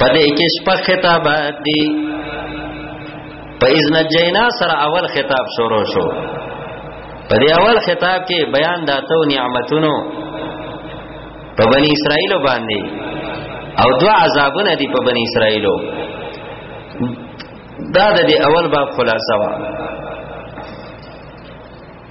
پدې کې شپږ خطابات دي په اذن جینا سره اول خطاب شروع شو په دې اول خطاب کې بیان داتو نعمتونو په بنی اسرائیل باندې او دوا عذابونه دي په بنی اسرائیل دا د دې اول باب خلاصه وا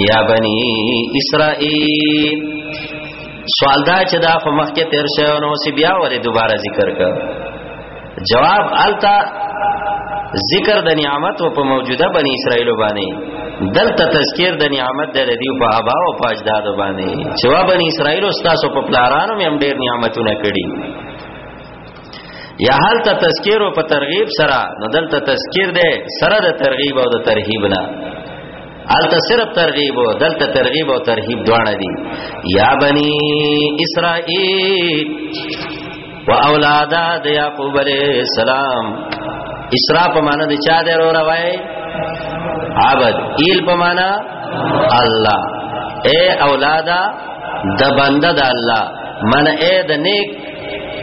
یا بنی اسرائیل سوال دا چې دا خو مخکې تیر شوی نو سی بیا ولې دوباره ذکر کړ جواب التا ذکر د نعمت او په موجوده بنی اسرائیل باندې دلته تذکیر د نعمت د ردیو په ابا او په اجداد باندې چې وا بنی اسرائیل او تاسو په پلارانو مې هم ډېر نعمتونه کړی یا حال ته تذکیر او په ترغیب سره نو دلته تذکیر ده سره د ترغیب او د ترهیب نه الته صرف ترغیب او دلته ترغیب او ترهیب دواړه دي یا بنی اسرائیل و اولاد د یعقوب علیہ السلام اسرا په معنا د چا دی رو راوای عبد ایل په معنا الله اے اولادا د بنده د الله من اے د نیک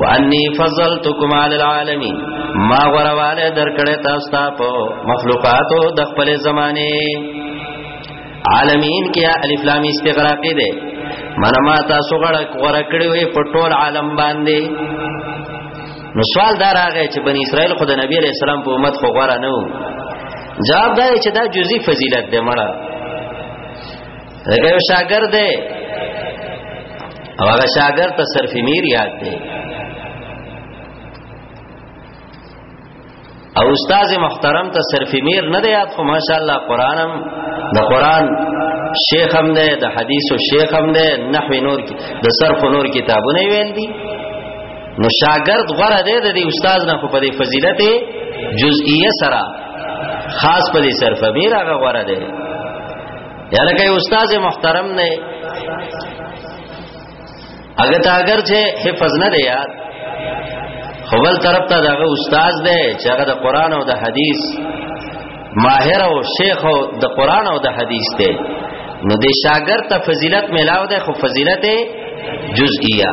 وانی فضلتکم علی العالمین ما غرواله درکړه تاسو ته په مخلوقاتو د خپل زمانه عالمین کیا الف لام استغراقی ده من ما تاسو غړه غره کړی وي په ټول عالم باندې نو سوال دا راغی چې بنی اسرائیل خود نبی علیہ السلام په امت خو غره نه جواب دا چې دا جزئی فضیلت ده مړه دغه یو شاګرد دی او هغه شاګرد ته صرف میر یاد دی او استاد محترم ته صرف میر نه دی یاد خو ماشاءالله قرانم د قران شیخ هم دی د حدیث او شیخ هم دی نحو نور کی د صرف نور کتابونه ویل دي نو شاګرد غره دی د استاد نه په دې فضیلت جزئیه سره خاص په دې صرف میر هغه غره دی یاره کوي استاد محترم نه اگر ته اگر چې حفظ نه دی یاد خو بل طرف ته دغه استاد دی چې هغه د قران او د حدیث ماهر او شیخ او د قران او د حدیث دی نو د شاګرد ته فضیلت ملاو ده خو فضیلت جزئیه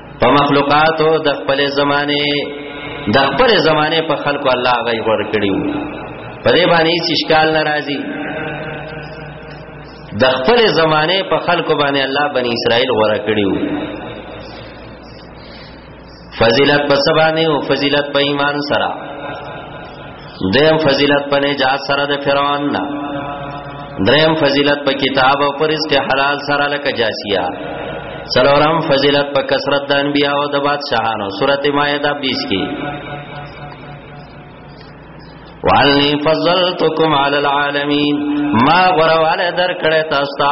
په مخلوقاتو د خپل زمانه د خپل زمانه په خلکو الله غي ور کړیو په دې باندې هیڅ اشکال ناراضي د خپل زمانه په خلکو باندې الله بنی اسرائیل غوړه کړیو فضیلت په سبانه او فضیلت په ایمان سره دیم فضیلت په نجات سره د فرعون نه دریم فضیلت په کتاب او پر رزق حلال سره لکه جاسیه څلورم فضیلت په کثرت د انبیا او د بادشاہانو سورته مائده 20 کې وَعَلْنِي فَضَّلْتُكُمْ عَلَى الْعَالَمِينَ ما غره والے درکړې تاسو ته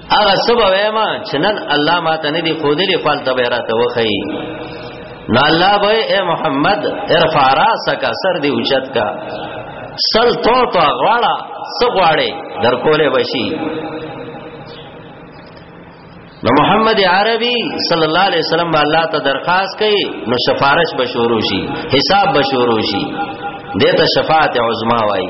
هغه سبا وېما چې نن الله ما ته نه دی خو دې خپل تبرات وخی نو الله به اے محمد ارفع راسک سر دی اوچت کا سل تو تو غواړه سغواړي در کوله بشي نو محمد عربي صلی الله علیه وسلم با الله ته درخواست کوي نو سفارش به شروع شي حساب به شروع شي دته شفاعت عظما وایي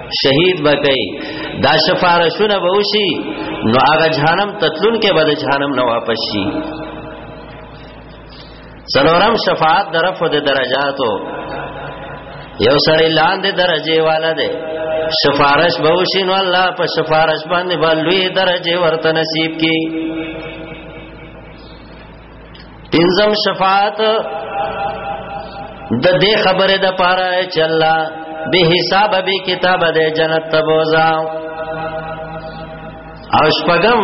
شهید بکای دا شفارشونه به وشي نو هغه جهنم تتلون کې به د جهنم نه واپس شي سلورم شفاعت درف د درجاتو یو سړی لاندې درجه والا دی سفارش به وشي نو الله په سفارش باندې بلوي درجه ورته نصیب کی پنځم شفاعت د دې خبره د پاره چې الله به حساب به کتاب د جنت تبوزا او شپغم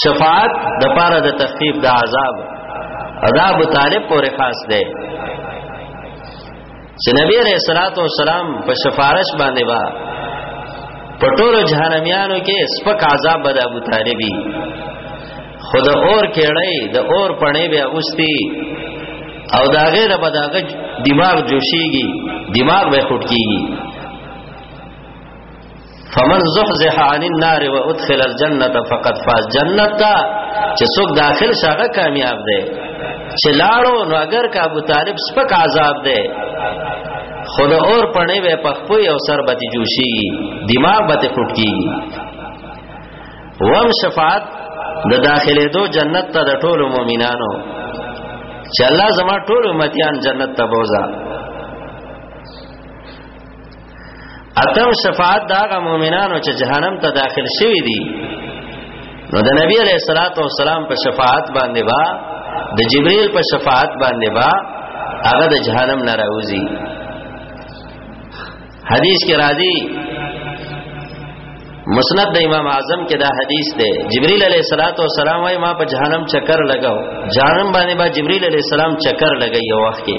شفاعت د پاره د تخفیف د عذاب عذاب طالب پورې خاص ده چې نبی عليه الصلاه والسلام په سفارش باندې با پټول جهنميانو کې سپک عذاب بد ابو طالبي خود اور کېړی د اور پړې به اوستي او دا غیر به داغه دماغ جوشيږي دماغ به خټکیږي فمن زحزح عن النار وادخل الجنه فقد فاز جنت تا چې څوک داخل شغه کامیاب دی چې لاړو نو اگر کا ابو طالب سپک عذاب دی خود اور پړې وې پخپوي او سر بتی جوشي دماغ بتی فټ کیږي وم شفاعت د داخله دو جنت ته د ټولو مؤمنانو چې الله زما ټول امتیان جنت ته بوزا اتم شفاعت دا غ مؤمنانو چې جهنم ته داخل شوی دي نو د نبی علیہ الصلوۃ والسلام په شفاعت باندې با د جبرئیل په شفاعت باندې با هغه د جهنم نه راوځي حدیث کې راځي مسند د امام اعظم کې دا حدیث دی جبرئیل علیہ الصلوۃ والسلام وايي ما په جهنم چکر لگاو جهنم باندې با جبرئیل علیہ السلام چکر لګي یو وخت کې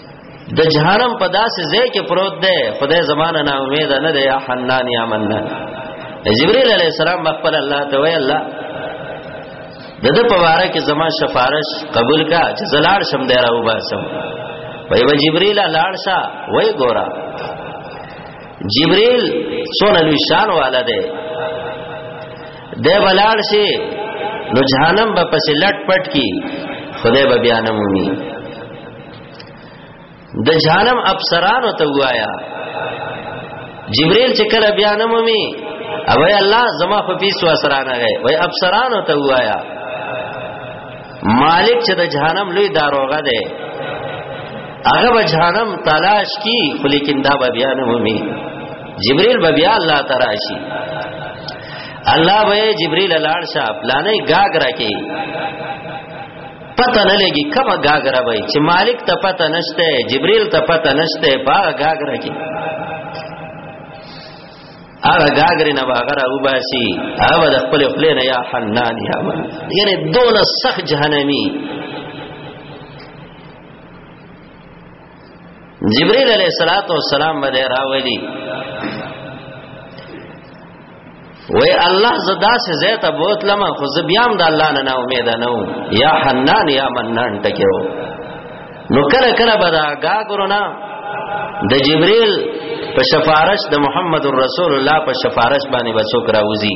د جهنم په داسې ځای کې پروت دی خدای زمانه نه امید نه دی یا حنان یا منان جبرئیل علیہ السلام خپل الله ته وی الله د د په واره کې زما شفارش قبول کا چې زلاړ شم دی راو باسم وای و جبرئیل لاړ شا وای ګورا جبرئیل سونه لوی شان والا دی د بلاړ شي نو جهنم به پسې لټ پټ کی خدای به بیانمومي د جهنم افسرانو ته وایا جبريل چې کله بیا نه مومي او وای الله زما په پیسو اسرانه غي وای افسرانو ته وایا مالک چې د جهنم لوی داروغه دی هغه به جهنم تلاش کی خو لیکن دا به بیا نه مومي جبريل به بیا الله تراشي الله به جبريل لاړ شه پلانې گاګ راکې پته نه لګي کومه گاګره وای چې مالک ته پته نشته جبريل ته پته نشته باغه گاګره کې هغه گاګرې نه باغره وباسي هغه د خپل خپل نه یا حنان یا من یعنی دون سخ جهنمی جبريل عليه الصلاه والسلام باندې راولي وی الله زدا سے زیت بوت لما خو زبیام د الله نه نا امید نه یا حنان یا منان ټکیو نو کله کله بدا گا ګرونا د جبريل په شفارش د محمد رسول الله په شفارش باندې وسوک راوځي